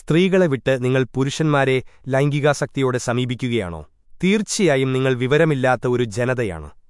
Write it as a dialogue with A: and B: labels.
A: സ്ത്രീകളെ വിട്ട് നിങ്ങൾ പുരുഷന്മാരെ ലൈംഗികാസക്തിയോടെ സമീപിക്കുകയാണോ? തീർച്ചയായും നിങ്ങൾ വിവരമില്ലാത്ത ഒരു ജനതയാണ്.